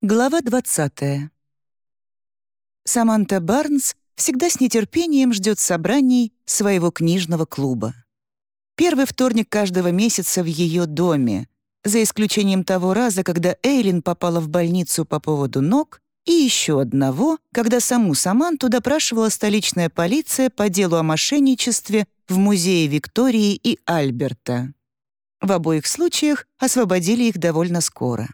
Глава 20. Саманта Барнс всегда с нетерпением ждет собраний своего книжного клуба. Первый вторник каждого месяца в ее доме, за исключением того раза, когда Эйлин попала в больницу по поводу ног, и еще одного, когда саму Саманту допрашивала столичная полиция по делу о мошенничестве в музее Виктории и Альберта. В обоих случаях освободили их довольно скоро.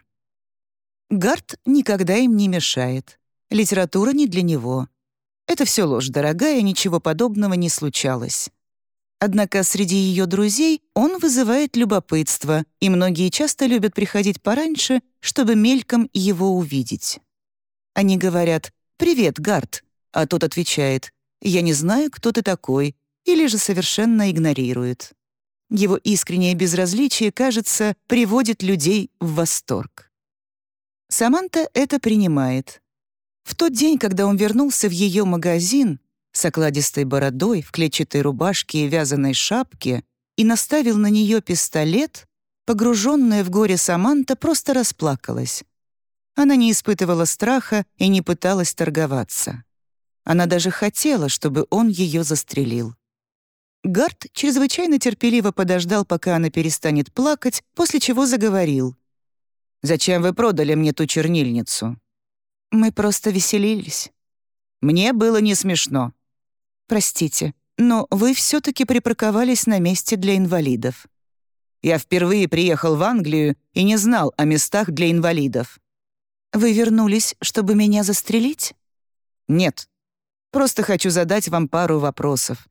Гарт никогда им не мешает. Литература не для него. Это все ложь дорогая, ничего подобного не случалось. Однако среди ее друзей он вызывает любопытство, и многие часто любят приходить пораньше, чтобы мельком его увидеть. Они говорят «Привет, Гарт», а тот отвечает «Я не знаю, кто ты такой», или же совершенно игнорирует. Его искреннее безразличие, кажется, приводит людей в восторг. Саманта это принимает. В тот день, когда он вернулся в ее магазин с окладистой бородой, в клетчатой рубашке и вязаной шапке и наставил на нее пистолет, погруженная в горе Саманта просто расплакалась. Она не испытывала страха и не пыталась торговаться. Она даже хотела, чтобы он ее застрелил. Гард чрезвычайно терпеливо подождал, пока она перестанет плакать, после чего заговорил. Зачем вы продали мне ту чернильницу?» «Мы просто веселились». «Мне было не смешно». «Простите, но вы все таки припарковались на месте для инвалидов». «Я впервые приехал в Англию и не знал о местах для инвалидов». «Вы вернулись, чтобы меня застрелить?» «Нет. Просто хочу задать вам пару вопросов.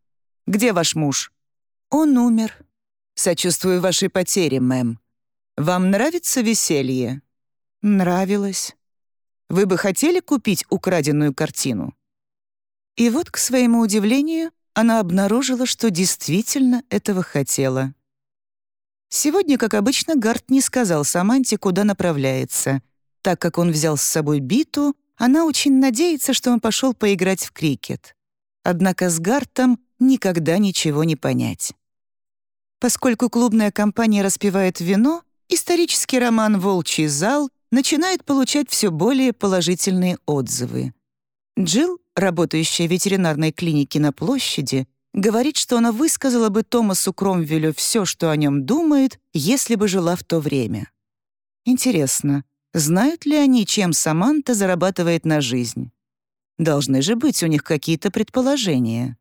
Где ваш муж?» «Он умер». «Сочувствую вашей потере, мэм. Вам нравится веселье?» «Нравилось». «Вы бы хотели купить украденную картину?» И вот, к своему удивлению, она обнаружила, что действительно этого хотела. Сегодня, как обычно, Гарт не сказал Саманте, куда направляется. Так как он взял с собой биту, она очень надеется, что он пошел поиграть в крикет. Однако с Гартом никогда ничего не понять. Поскольку клубная компания распивает вино, исторический роман «Волчий зал» начинает получать все более положительные отзывы. Джилл, работающая в ветеринарной клинике на площади, говорит, что она высказала бы Томасу Кромвелю все, что о нем думает, если бы жила в то время. Интересно, знают ли они, чем Саманта зарабатывает на жизнь? Должны же быть у них какие-то предположения.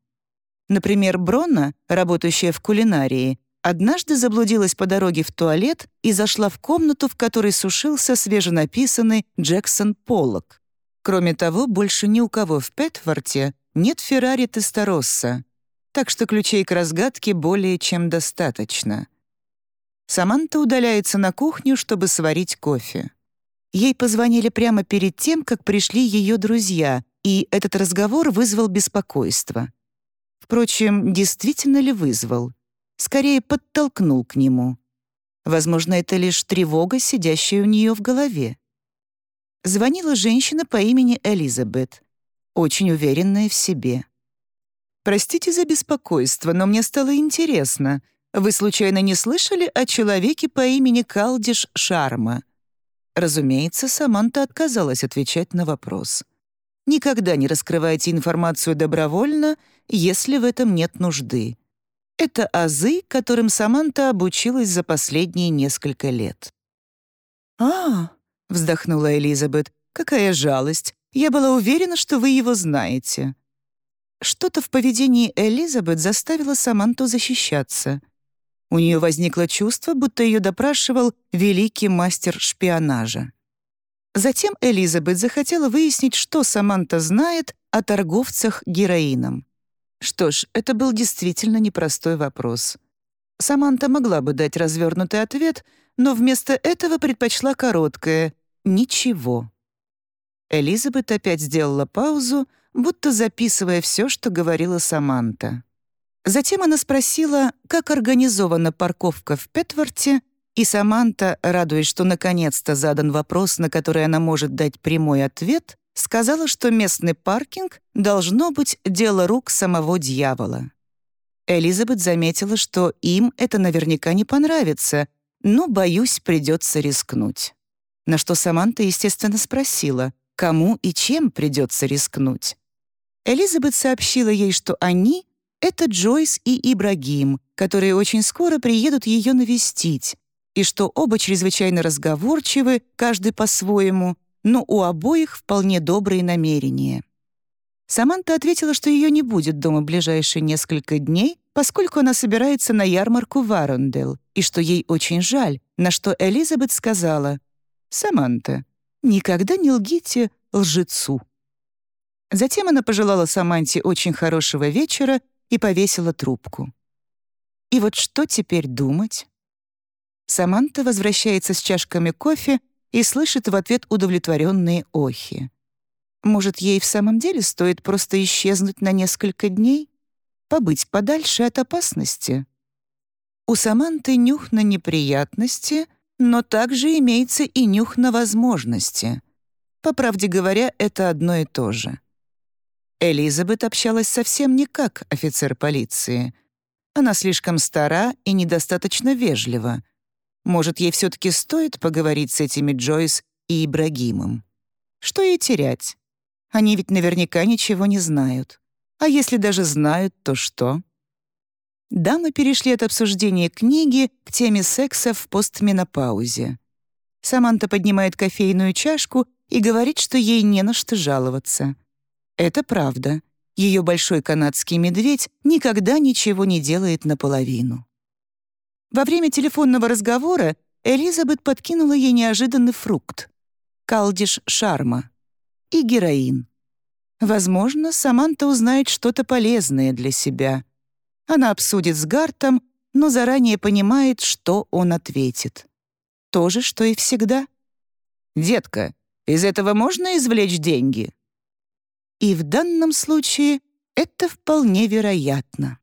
Например, Бронна, работающая в кулинарии, однажды заблудилась по дороге в туалет и зашла в комнату, в которой сушился свеженаписанный Джексон Поллок. Кроме того, больше ни у кого в Петфорте нет Феррари Тестороса, так что ключей к разгадке более чем достаточно. Саманта удаляется на кухню, чтобы сварить кофе. Ей позвонили прямо перед тем, как пришли ее друзья, и этот разговор вызвал беспокойство. Впрочем, действительно ли вызвал? Скорее подтолкнул к нему. Возможно, это лишь тревога, сидящая у нее в голове. Звонила женщина по имени Элизабет, очень уверенная в себе. «Простите за беспокойство, но мне стало интересно. Вы случайно не слышали о человеке по имени Калдиш Шарма?» Разумеется, Саманта отказалась отвечать на вопрос. «Никогда не раскрывайте информацию добровольно, если в этом нет нужды. Это азы, которым Саманта обучилась за последние несколько лет. «А, — вздохнула Элизабет, — какая жалость. Я была уверена, что вы его знаете». Что-то в поведении Элизабет заставило Саманту защищаться. У нее возникло чувство, будто ее допрашивал великий мастер шпионажа. Затем Элизабет захотела выяснить, что Саманта знает о торговцах героином. Что ж, это был действительно непростой вопрос. Саманта могла бы дать развернутый ответ, но вместо этого предпочла короткое «ничего». Элизабет опять сделала паузу, будто записывая все, что говорила Саманта. Затем она спросила, как организована парковка в Петворте, и Саманта, радуясь, что наконец-то задан вопрос, на который она может дать прямой ответ, сказала, что местный паркинг должно быть дело рук самого дьявола. Элизабет заметила, что им это наверняка не понравится, но, боюсь, придется рискнуть. на что Саманта, естественно, спросила, кому и чем придется рискнуть. Элизабет сообщила ей, что они — это Джойс и Ибрагим, которые очень скоро приедут ее навестить, и что оба чрезвычайно разговорчивы, каждый по-своему, но у обоих вполне добрые намерения. Саманта ответила, что ее не будет дома ближайшие несколько дней, поскольку она собирается на ярмарку в Арундел, и что ей очень жаль, на что Элизабет сказала «Саманта, никогда не лгите лжецу». Затем она пожелала Саманте очень хорошего вечера и повесила трубку. И вот что теперь думать? Саманта возвращается с чашками кофе и слышит в ответ удовлетворенные охи. Может, ей в самом деле стоит просто исчезнуть на несколько дней? Побыть подальше от опасности? У Саманты нюх на неприятности, но также имеется и нюх на возможности. По правде говоря, это одно и то же. Элизабет общалась совсем не как офицер полиции. Она слишком стара и недостаточно вежлива. Может, ей все-таки стоит поговорить с этими Джойс и Ибрагимом? Что ей терять? Они ведь наверняка ничего не знают. А если даже знают, то что? Дамы перешли от обсуждения книги к теме секса в постменопаузе. Саманта поднимает кофейную чашку и говорит, что ей не на что жаловаться. Это правда. Ее большой канадский медведь никогда ничего не делает наполовину. Во время телефонного разговора Элизабет подкинула ей неожиданный фрукт — калдиш шарма и героин. Возможно, Саманта узнает что-то полезное для себя. Она обсудит с Гартом, но заранее понимает, что он ответит. То же, что и всегда. «Детка, из этого можно извлечь деньги?» И в данном случае это вполне вероятно.